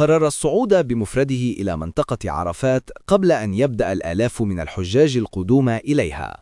قرر الصعود بمفرده إلى منطقة عرفات قبل أن يبدأ الآلاف من الحجاج القدوم إليها.